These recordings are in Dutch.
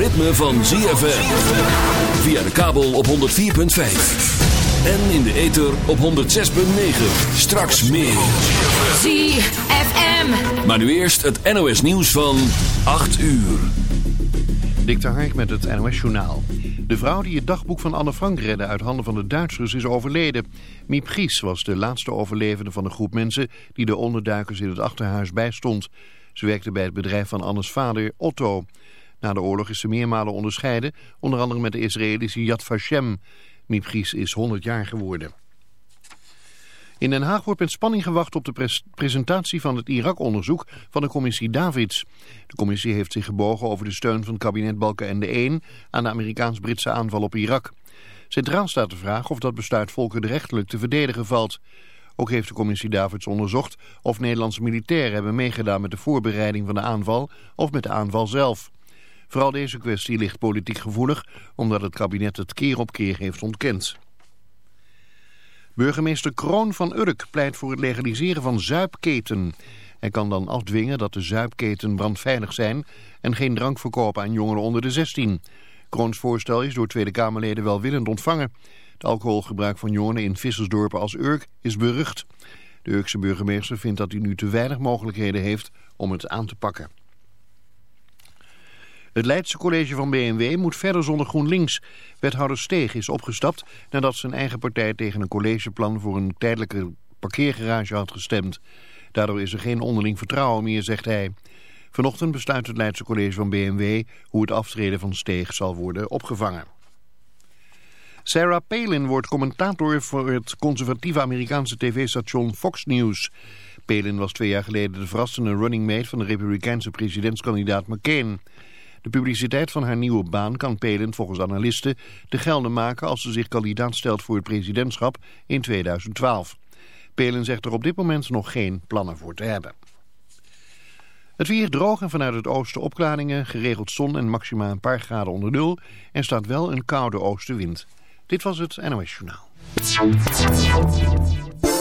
ritme van ZFM. Via de kabel op 104.5. En in de ether op 106.9. Straks meer. ZFM. Maar nu eerst het NOS nieuws van 8 uur. Dik Hark met het NOS-journaal. De vrouw die het dagboek van Anne Frank redde uit handen van de Duitsers is overleden. Miep Gies was de laatste overlevende van de groep mensen die de onderduikers in het achterhuis bijstond. Ze werkte bij het bedrijf van Annes vader Otto. Na de oorlog is ze meermalen onderscheiden, onder andere met de Israëlische Yad Vashem. Miep Gies is 100 jaar geworden. In Den Haag wordt met spanning gewacht op de pres presentatie van het Irak-onderzoek van de commissie Davids. De commissie heeft zich gebogen over de steun van kabinet Balkenende 1 aan de Amerikaans-Britse aanval op Irak. Centraal staat de vraag of dat besluit volkenrechtelijk te verdedigen valt. Ook heeft de commissie Davids onderzocht of Nederlandse militairen hebben meegedaan met de voorbereiding van de aanval of met de aanval zelf. Vooral deze kwestie ligt politiek gevoelig omdat het kabinet het keer op keer heeft ontkend. Burgemeester Kroon van Urk pleit voor het legaliseren van zuipketen. Hij kan dan afdwingen dat de zuipketen brandveilig zijn en geen drank verkopen aan jongeren onder de 16. Kroons voorstel is door Tweede Kamerleden welwillend ontvangen. Het alcoholgebruik van jongeren in vissersdorpen als Urk is berucht. De Urkse burgemeester vindt dat hij nu te weinig mogelijkheden heeft om het aan te pakken. Het Leidse college van BMW moet verder zonder GroenLinks. Wethouder Steeg is opgestapt nadat zijn eigen partij tegen een collegeplan voor een tijdelijke parkeergarage had gestemd. Daardoor is er geen onderling vertrouwen meer, zegt hij. Vanochtend besluit het Leidse college van BMW hoe het aftreden van Steeg zal worden opgevangen. Sarah Palin wordt commentator voor het conservatieve Amerikaanse tv-station Fox News. Palin was twee jaar geleden de verrassende running mate van de republikeinse presidentskandidaat McCain. De publiciteit van haar nieuwe baan kan Palin volgens analisten te gelden maken als ze zich kandidaat stelt voor het presidentschap in 2012. Palin zegt er op dit moment nog geen plannen voor te hebben. Het weer droog en vanuit het oosten opklaringen, geregeld zon en maximaal een paar graden onder nul. En staat wel een koude oostenwind. Dit was het NOS Journaal.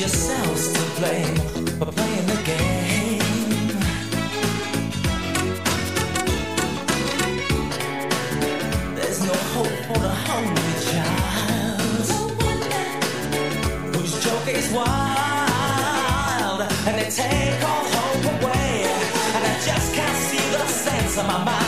Yourselves to blame for playing the game. There's no hope for the hungry child whose joke is wild and they take all hope away. And I just can't see the sense of my mind's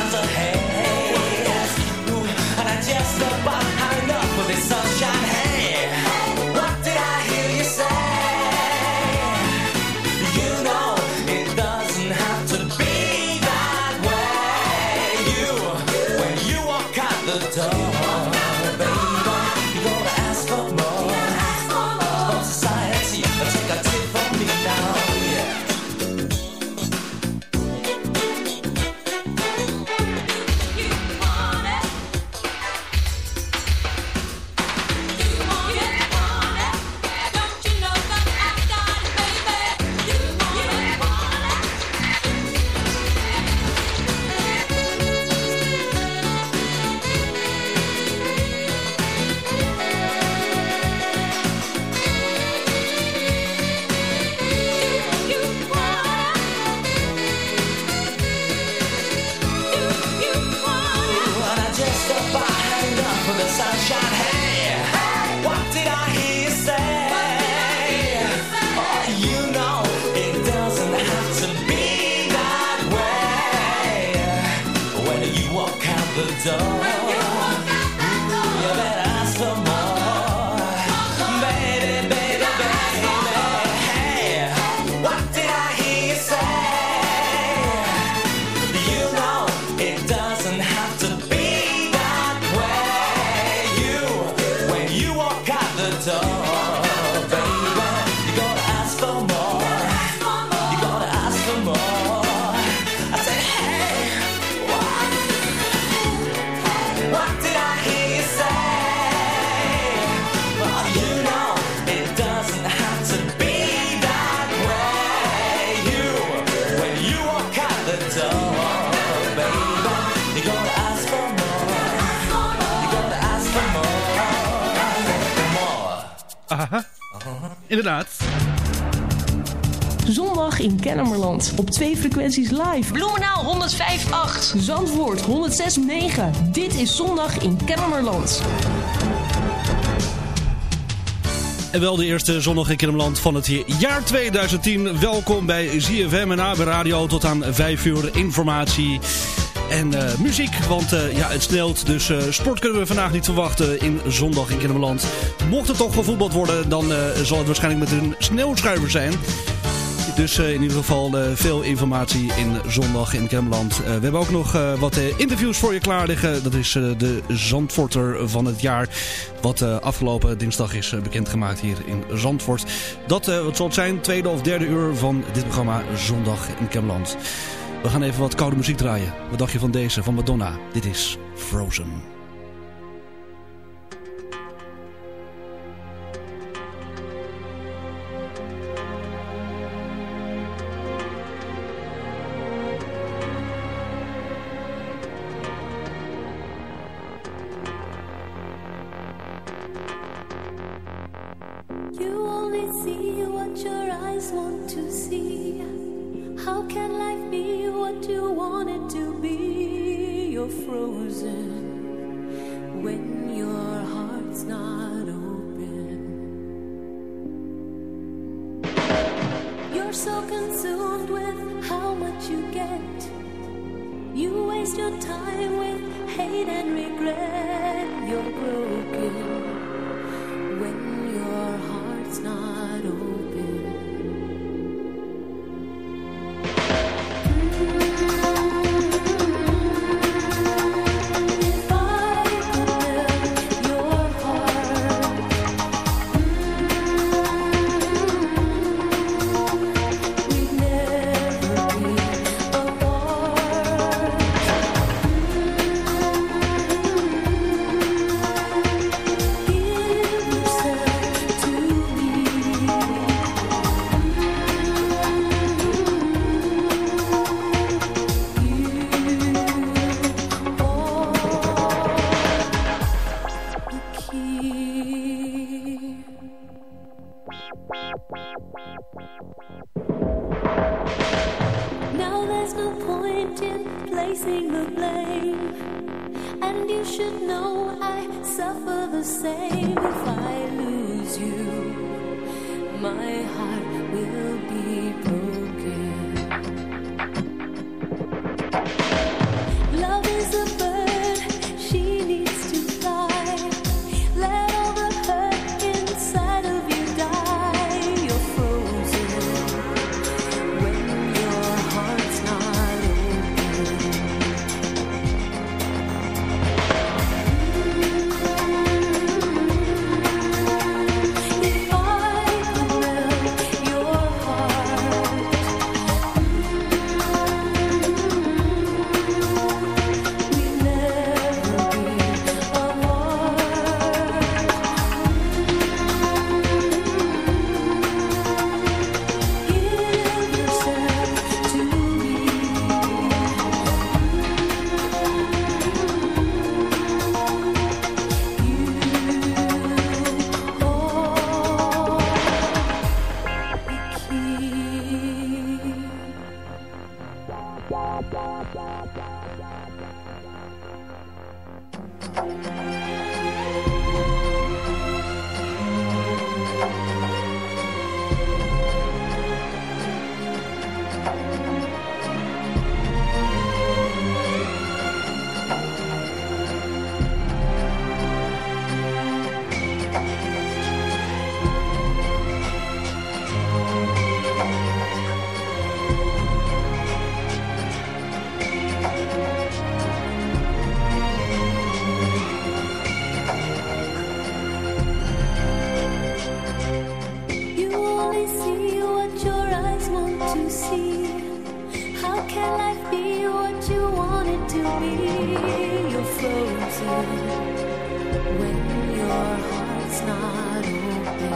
so Inderdaad. Zondag in Kennemerland. Op twee frequenties live. Bloemenaal 105.8. Zandvoort 106.9. Dit is Zondag in Kennemerland. En wel de eerste zondag in Kennemerland van het jaar 2010. Welkom bij ZFM en AB Radio tot aan 5 uur informatie en eh, muziek. Want eh, ja, het sneeuwt, dus eh, sport kunnen we vandaag niet verwachten in zondag in Kennemerland. Mocht het toch gevoetbald worden, dan zal het waarschijnlijk met een sneeuwschuiver zijn. Dus in ieder geval veel informatie in zondag in Kennemerland. Eh, we hebben ook nog wat interviews voor je klaar liggen. Dat is de Zandvoorter van het jaar. Wat afgelopen dinsdag is bekendgemaakt hier in Zandvoort. Dat wat zal het zijn, tweede of derde uur van dit programma Zondag in Kennemerland. We gaan even wat koude muziek draaien. Wat dacht je van deze, van Madonna? Dit is Frozen.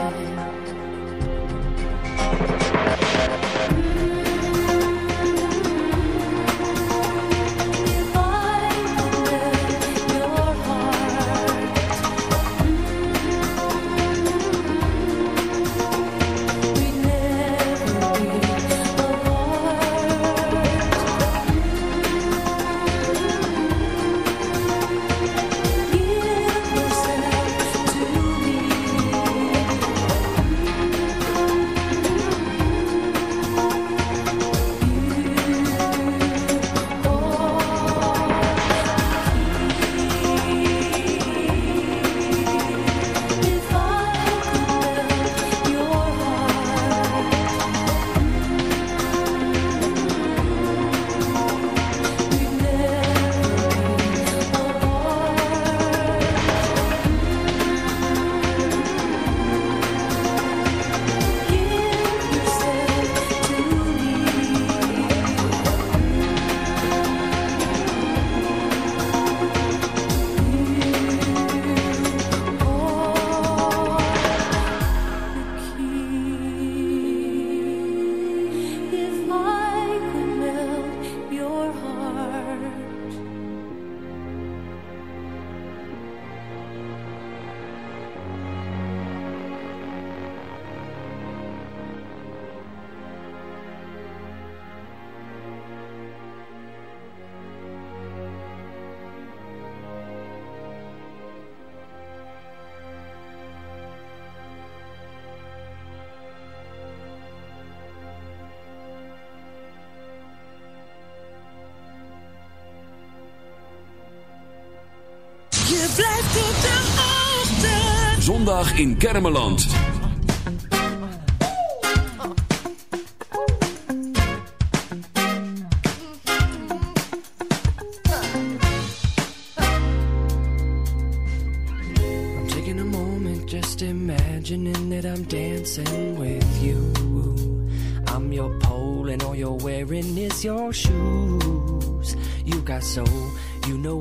love. Je blijft op de hoogte. Zondag in Kermeland. I'm taking a moment just imagining that I'm dancing with you. I'm your pole and all you're wearing is your shoes. You got soul, you know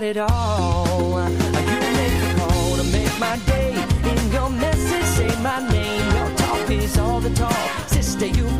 got it all. You make a call to make my day. In your message, say my name. Your talk is all the talk. Sister, you've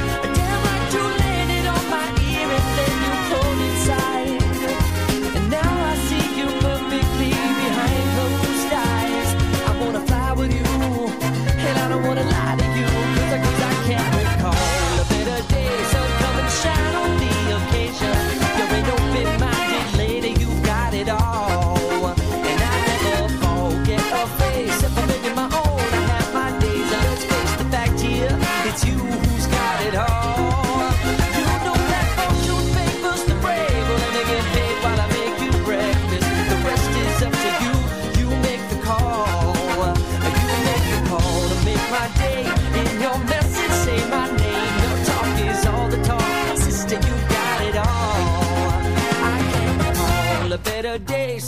wanna lie to you, 'cause I, 'cause I can't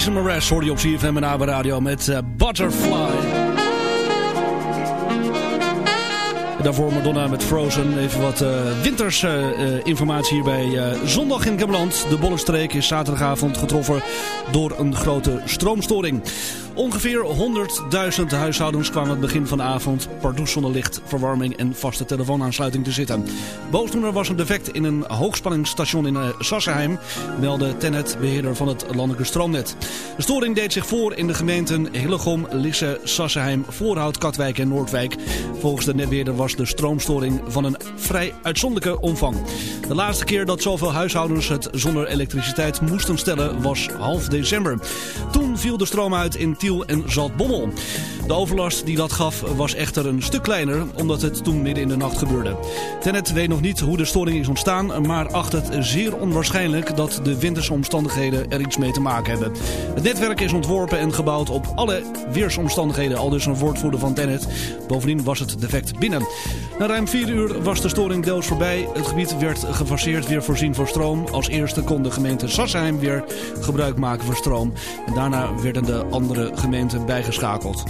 Jason Mraz hoorde je op CFM en AB Radio met eh, Butterfly. Daarvoor Madonna met Frozen. Even wat uh, wintersinformatie hier bij uh, Zondag in Kemland. De Bollenstreek is zaterdagavond getroffen door een grote stroomstoring. Ongeveer 100.000 huishoudens kwamen het begin van de avond pardoes zonder licht, verwarming en vaste telefoonaansluiting te zitten. Boosdoener was een defect in een hoogspanningsstation in uh, Sassenheim, meldde Tennet, beheerder van het landelijke stroomnet. De storing deed zich voor in de gemeenten Hillegom, Lisse, Sassenheim, Voorhout, Katwijk en Noordwijk. Volgens de netbeheerder was de stroomstoring van een vrij uitzonderlijke omvang. De laatste keer dat zoveel huishoudens het zonder elektriciteit moesten stellen was half december. Toen viel de stroom uit in Tiel en Zaltbommel. De overlast die dat gaf was echter een stuk kleiner, omdat het toen midden in de nacht gebeurde. Tenet weet nog niet hoe de storing is ontstaan, maar acht het zeer onwaarschijnlijk dat de winterse omstandigheden er iets mee te maken hebben. Het netwerk is ontworpen en gebouwd op alle weersomstandigheden, al dus een woordvoerder van Tenet. Bovendien was het defect binnen. Na ruim 4 uur was de storing deels voorbij. Het gebied werd gefaseerd weer voorzien voor stroom. Als eerste kon de gemeente Sassheim weer gebruik maken van stroom. En daarna werden de andere gemeenten bijgeschakeld.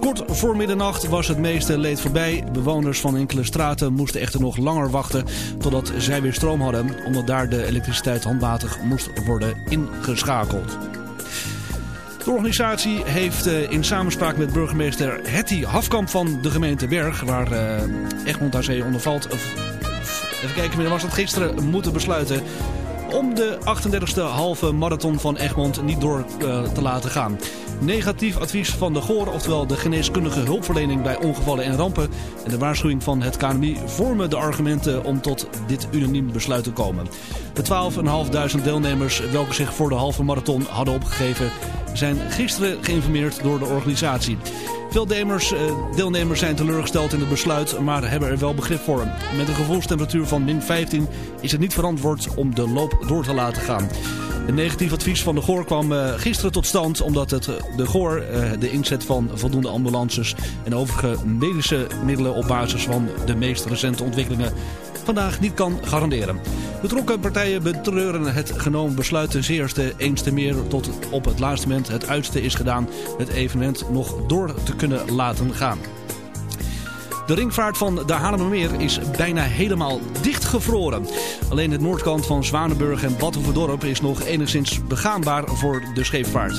Kort voor middernacht was het meeste leed voorbij. Bewoners van enkele straten moesten echter nog langer wachten totdat zij weer stroom hadden. Omdat daar de elektriciteit handmatig moest worden ingeschakeld. De organisatie heeft uh, in samenspraak met burgemeester Hetty Hafkamp van de gemeente Berg, waar uh, Egmond aan Zee onder valt, even kijken, was dat gisteren, moeten besluiten om de 38e halve marathon van Egmond niet door uh, te laten gaan. Negatief advies van de GOR, oftewel de geneeskundige hulpverlening bij ongevallen en rampen... en de waarschuwing van het KNMI vormen de argumenten om tot dit unaniem besluit te komen. De 12.500 deelnemers welke zich voor de halve marathon hadden opgegeven... zijn gisteren geïnformeerd door de organisatie. Veel deelnemers, deelnemers zijn teleurgesteld in het besluit, maar hebben er wel begrip voor. Met een gevoelstemperatuur van min 15 is het niet verantwoord om de loop door te laten gaan. Een negatief advies van de GOR kwam uh, gisteren tot stand omdat het, de GOR uh, de inzet van voldoende ambulances en overige medische middelen op basis van de meest recente ontwikkelingen vandaag niet kan garanderen. Betrokken partijen betreuren het genomen besluit ten zeerste eens te meer tot op het laatste moment het uiterste is gedaan het evenement nog door te kunnen laten gaan. De ringvaart van de Haarlemmermeer is bijna helemaal dichtgevroren. Alleen de noordkant van Zwanenburg en Badhoevedorp is nog enigszins begaanbaar voor de scheepvaart.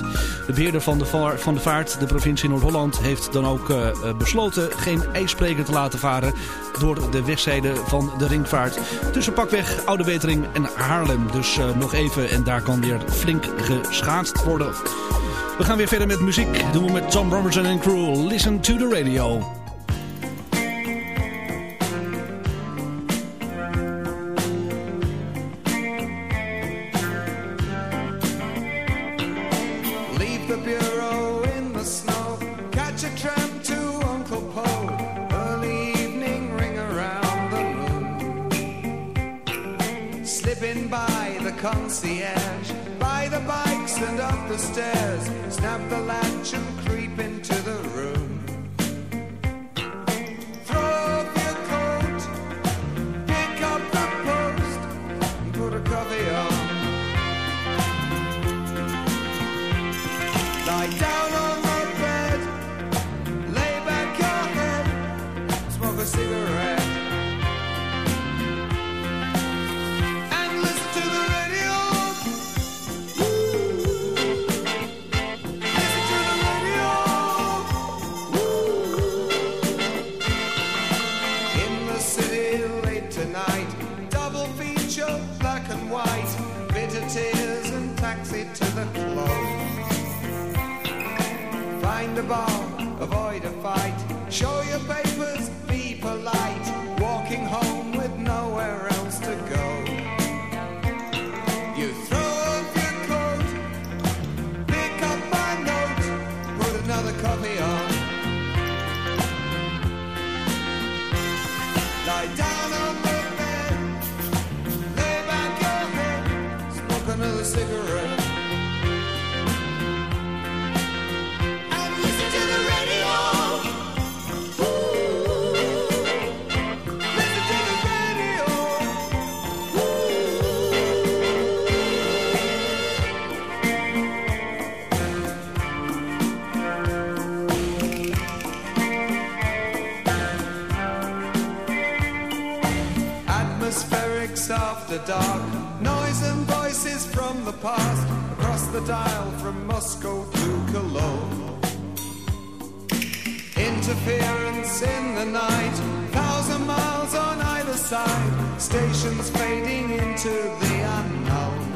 De beheerder van de, van de vaart, de provincie Noord-Holland, heeft dan ook uh, besloten geen ijspreker te laten varen door de wegzijde van de ringvaart. Tussen pakweg Oude Wetering en Haarlem. Dus uh, nog even en daar kan weer flink geschaatst worden. We gaan weer verder met muziek. Doen we met Tom Robertson en crew. Listen to the radio. Bar, avoid a fight. Show your papers, be polite. The past across the dial from Moscow to Cologne. Interference in the night, thousand miles on either side, stations fading into the unknown.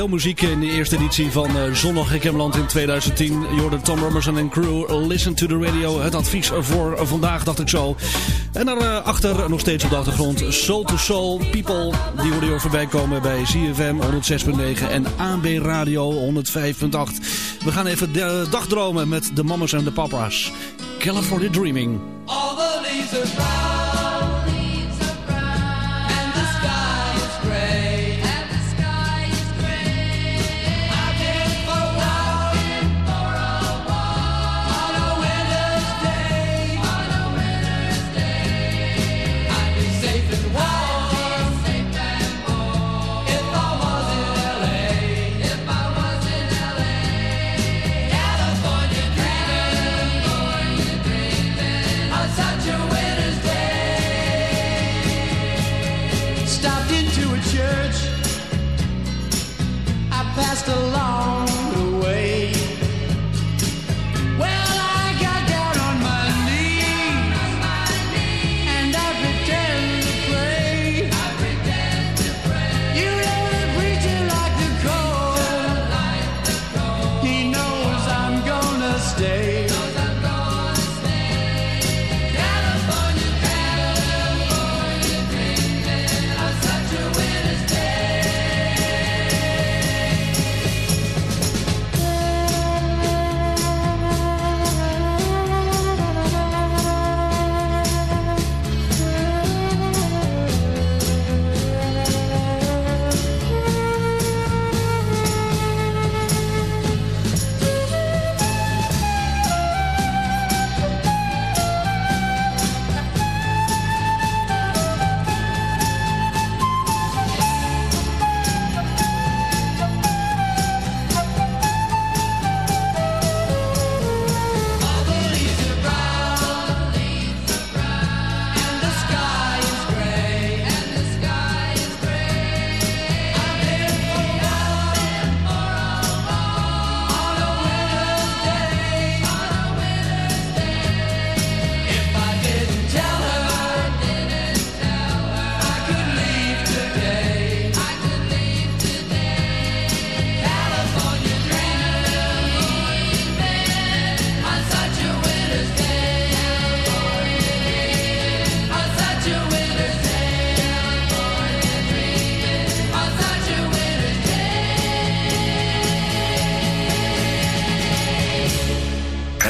veel muziek in de eerste editie van eh, Zondag in Kemland in 2010. Jordan Tom Robinson en crew, listen to the radio. Het advies voor vandaag, dacht ik zo. En daarachter nog steeds op de achtergrond Soul to Soul, People. Die worden hier voorbij komen bij CFM 106.9 en AB Radio 105.8. We gaan even de dagdromen met de mamas en de papa's. California Dreaming. All the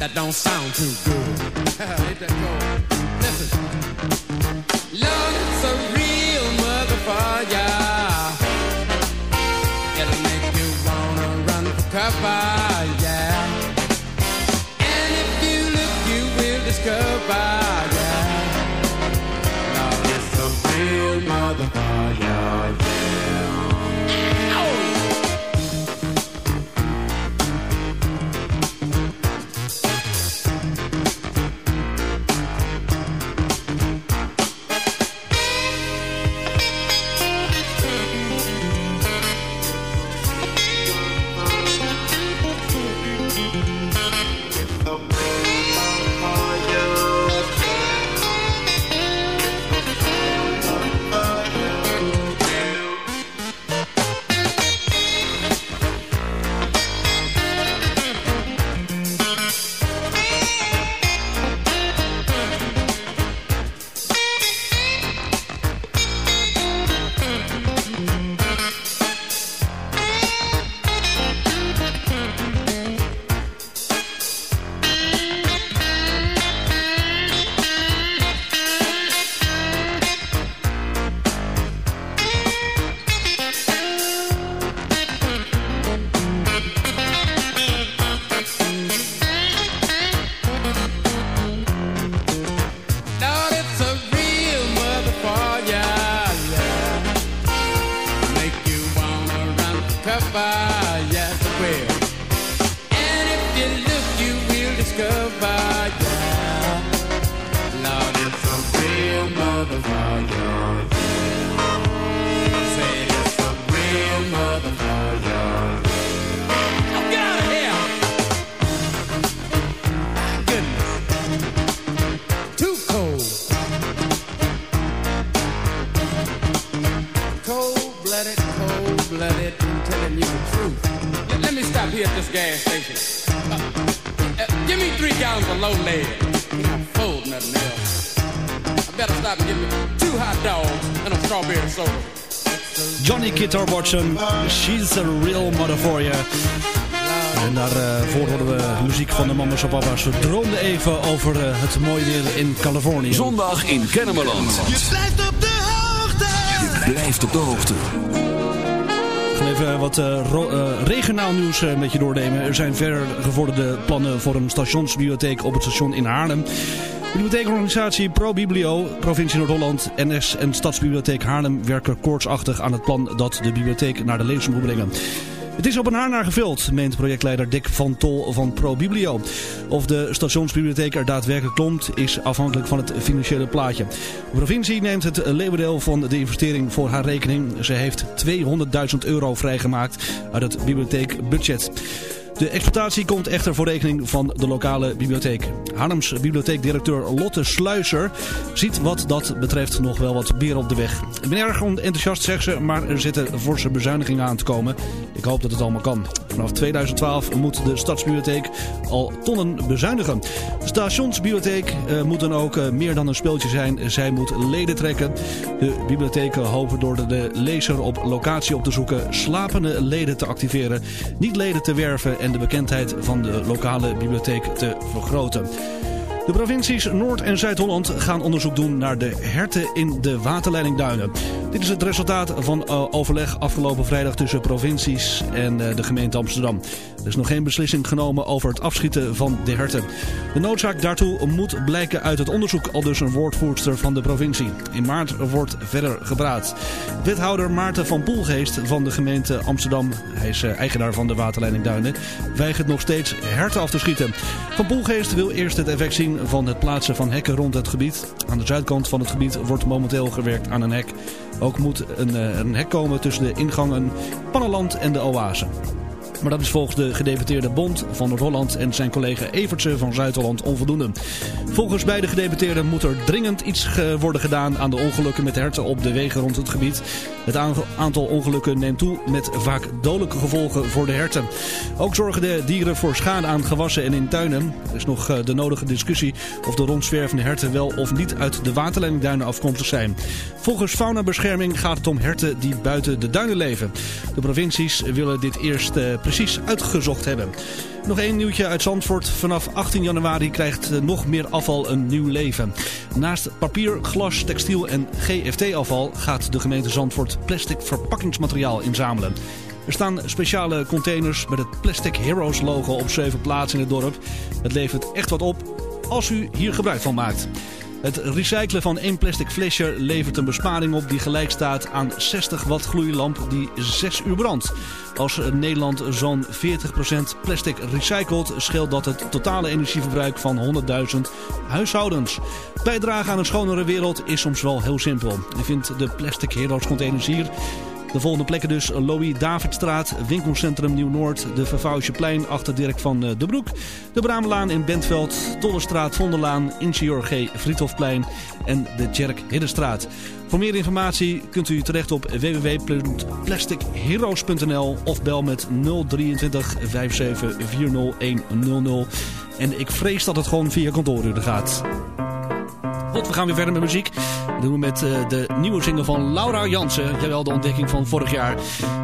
That don't sound too good. Ain't that cold? Listen. Lord, it's a real motherfucker. It'll make you wanna run for cover, yeah. And if you look, you will discover, yeah. Lord, it's a real motherfucker, She's a Real Mother for You. En daarvoor hoorden we muziek van de mamas en papa's. We droomden even over eh, het mooie weer in Californië. Zondag in Kennemerland. Je blijft op de hoogte. Je blijft op de hoogte. Even wat eh, eh, regionaal nieuws eh, met je doornemen. Er zijn verder gevorderde plannen voor een stationsbibliotheek op het station in Haarlem. De bibliotheekorganisatie ProBiblio, provincie Noord-Holland, NS en Stadsbibliotheek Haarlem werken koortsachtig aan het plan dat de bibliotheek naar de lezers moet brengen. Het is op een haar naar gevuld, meent projectleider Dick van Tol van ProBiblio. Of de stationsbibliotheek er daadwerkelijk komt, is afhankelijk van het financiële plaatje. De provincie neemt het leeuwendeel van de investering voor haar rekening. Ze heeft 200.000 euro vrijgemaakt uit het bibliotheekbudget. De exploitatie komt echter voor rekening van de lokale bibliotheek. Haarlems bibliotheekdirecteur Lotte Sluiser ziet wat dat betreft nog wel wat bier op de weg. Ik ben erg enthousiast, zegt ze, maar er zitten forse bezuinigingen aan te komen. Ik hoop dat het allemaal kan. Vanaf 2012 moet de Stadsbibliotheek al tonnen bezuinigen. De stationsbibliotheek eh, moet dan ook eh, meer dan een speeltje zijn. Zij moet leden trekken. De bibliotheken hopen door de, de lezer op locatie op te zoeken slapende leden te activeren, niet leden te werven en de bekendheid van de lokale bibliotheek te vergroten. De provincies Noord- en Zuid-Holland gaan onderzoek doen naar de herten in de waterleidingduinen. Dit is het resultaat van eh, overleg afgelopen vrijdag tussen provincies en eh, de gemeente Amsterdam. Er is nog geen beslissing genomen over het afschieten van de herten. De noodzaak daartoe moet blijken uit het onderzoek, al dus een woordvoerster van de provincie. In maart wordt verder gepraat. Wethouder Maarten van Poelgeest van de gemeente Amsterdam, hij is eh, eigenaar van de waterleiding Duinen, weigert nog steeds herten af te schieten. Van Poelgeest wil eerst het effect zien van het plaatsen van hekken rond het gebied. Aan de zuidkant van het gebied wordt momenteel gewerkt aan een hek. Ook moet een, eh, een hek komen tussen de ingangen Pannenland en de Oase. Maar dat is volgens de gedeputeerde Bond van Noord-Holland en zijn collega Evertse van Zuid-Holland onvoldoende. Volgens beide gedeputeerden moet er dringend iets worden gedaan aan de ongelukken met herten op de wegen rond het gebied. Het aantal ongelukken neemt toe met vaak dodelijke gevolgen voor de herten. Ook zorgen de dieren voor schade aan gewassen en in tuinen. Er is nog eh, de nodige discussie of de rondzwervende herten wel of niet uit de waterleidingduinen afkomstig zijn. Volgens faunabescherming gaat het om herten die buiten de duinen leven. De provincies willen dit eerst eh, precies uitgezocht hebben. Nog één nieuwtje uit Zandvoort. Vanaf 18 januari krijgt eh, nog meer afval een nieuw leven. Naast papier, glas, textiel en GFT-afval gaat de gemeente Zandvoort plastic verpakkingsmateriaal inzamelen. Er staan speciale containers met het Plastic Heroes logo op 7 plaatsen in het dorp. Het levert echt wat op als u hier gebruik van maakt. Het recyclen van één plastic flesje levert een besparing op die gelijk staat aan 60 watt gloeilamp die 6 uur brandt. Als Nederland zo'n 40% plastic recycelt, scheelt dat het totale energieverbruik van 100.000 huishoudens. Bijdragen aan een schonere wereld is soms wel heel simpel. Je vindt de Plastic Heroes containers hier. De volgende plekken dus Louis Davidstraat, winkelcentrum Nieuw-Noord, de Vervouwsjeplein achter Dirk van eh, de Broek, de Bramelaan in Bentveld, Tollestraat, Vonderlaan, Ingenieur G. Friedhofplein en de Tjerk Hiddenstraat. Voor meer informatie kunt u terecht op www.plasticheroes.nl of bel met 023 57 40100. En ik vrees dat het gewoon via kantooruren gaat. Goed, we gaan weer verder met muziek. Dat doen we met eh, de nieuwe single van Laura Jansen. Jawel, de ontdekking van vorig jaar.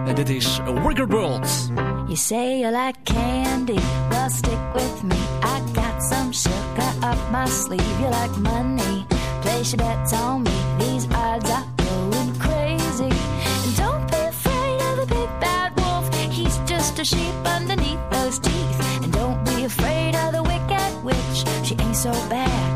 En dit is Wicked World. You say you like candy, well stick with me. I got some sugar up my sleeve. You like money, place your bets on me. These odds are going crazy. And don't be afraid of the big bad wolf. He's just a sheep underneath those teeth. And don't be afraid of the wicked witch. She ain't so bad,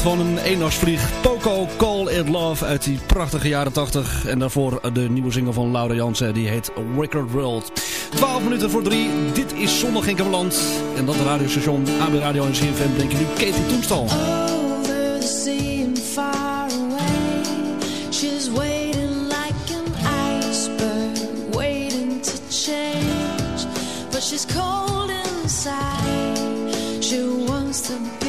van een eendagsvlieg. Poco, Call It Love uit die prachtige jaren 80. En daarvoor de nieuwe single van Laura Jansen, die heet Wicked World. 12 minuten voor 3, dit is Zondag in En dat radiostation AB Radio en CFM brengt je nu Katie Toenstal. Over oh, the sea and far away, she's waiting like an iceberg, waiting to change. But she's cold inside, she wants to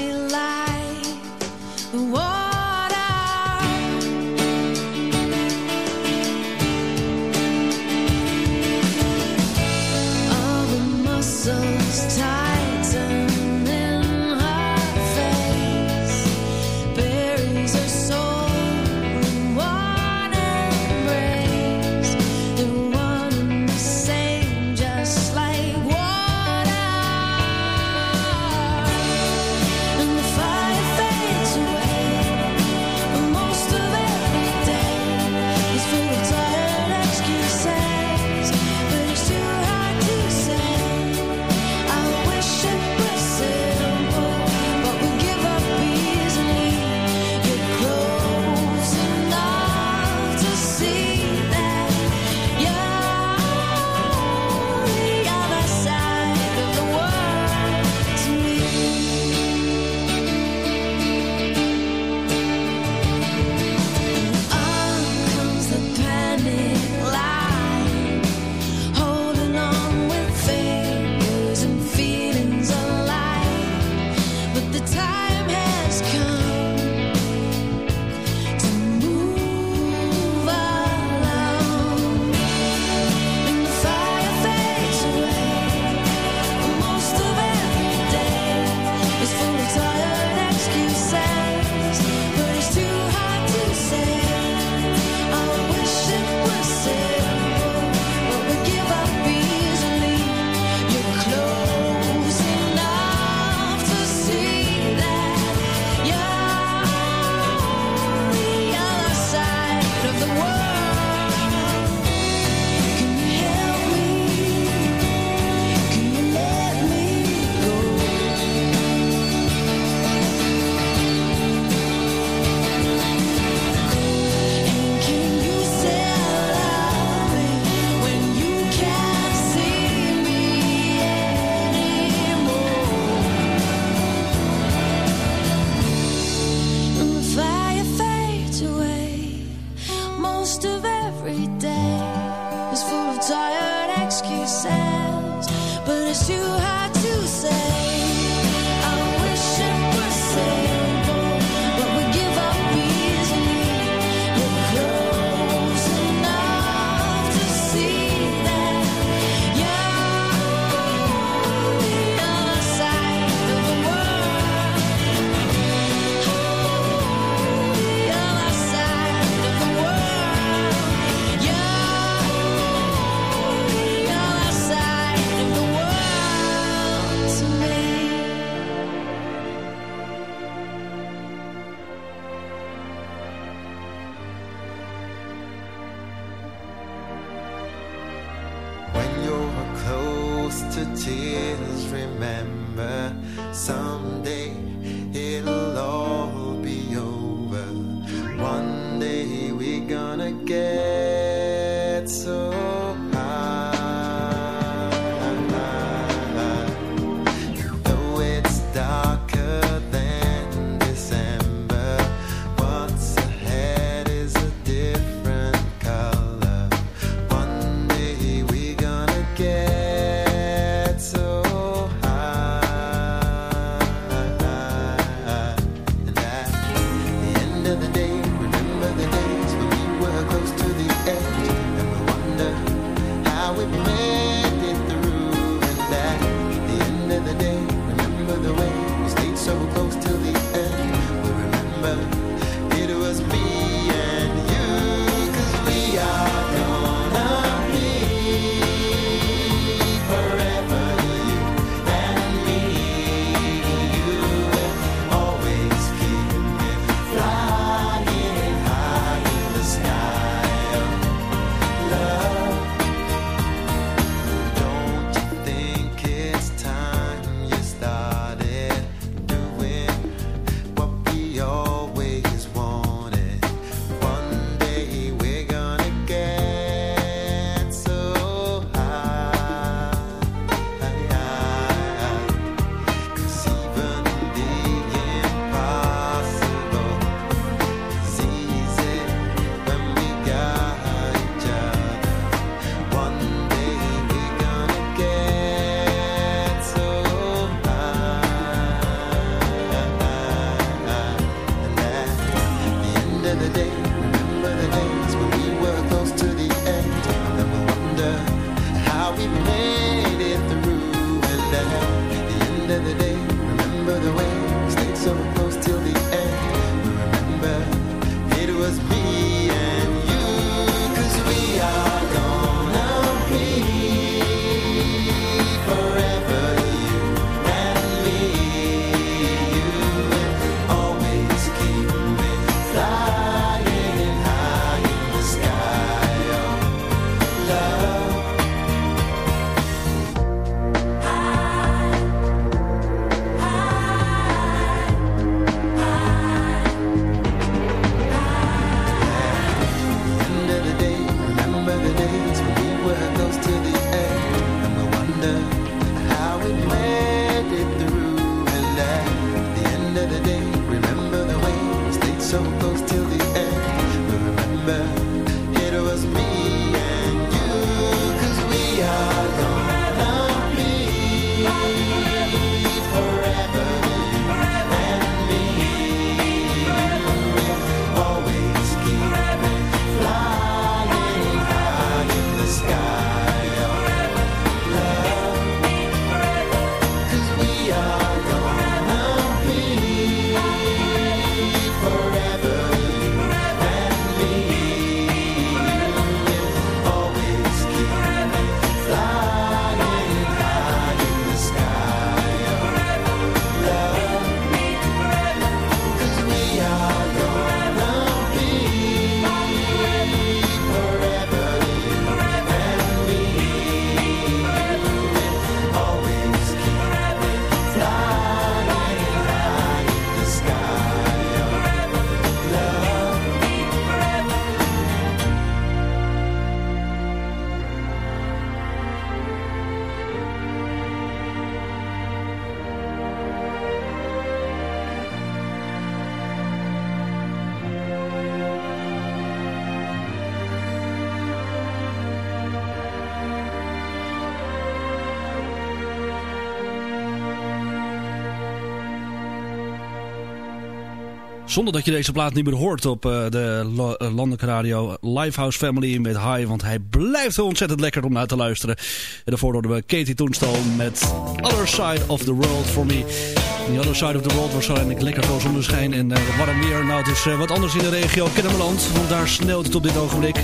Zonder dat je deze plaat niet meer hoort op eh, de eh, landelijke radio Lifehouse Family met High. Want hij blijft ontzettend lekker om naar te luisteren. En daarvoor hoorden we Katie Toonstone met Other Side of the World for Me. The Other Side of the World waarschijnlijk lekker veel zonneschijn en uh, warm weer. Nou, het is uh, wat anders in de regio Kennemerland, want daar sneeuwt het op dit ogenblik.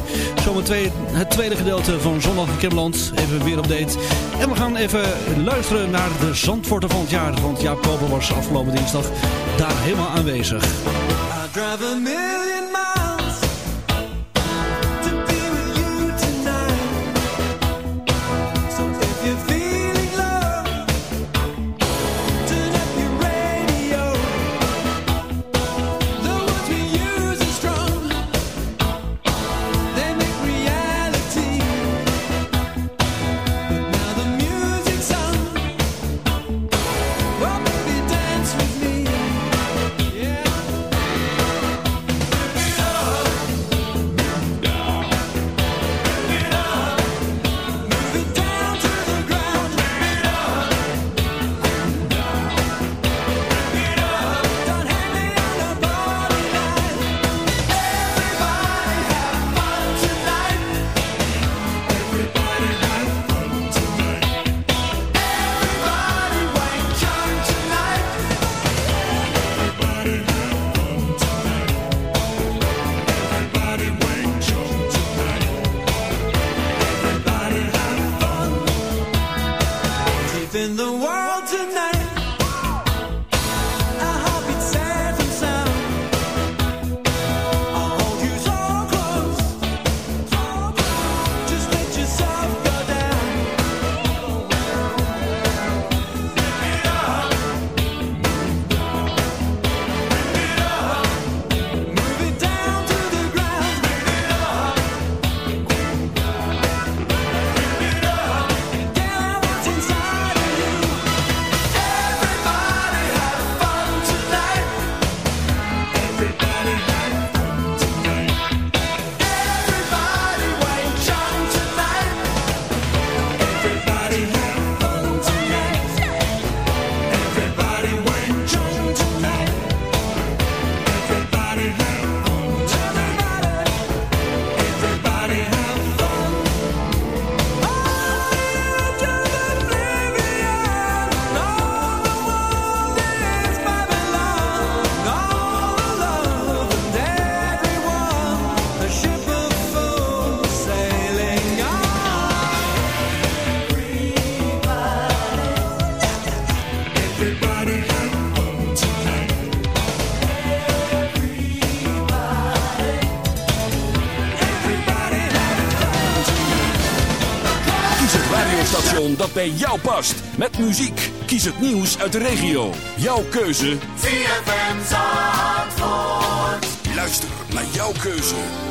Zometeen het tweede gedeelte van Zondag in Kennemerland. Even weer update. En we gaan even luisteren naar de Zandvoorten van het jaar. Want Jaap was afgelopen dinsdag daar helemaal aanwezig. Bij jou past. Met muziek. Kies het nieuws uit de regio. Jouw keuze. ZFM Zandvoort. Luister naar jouw keuze.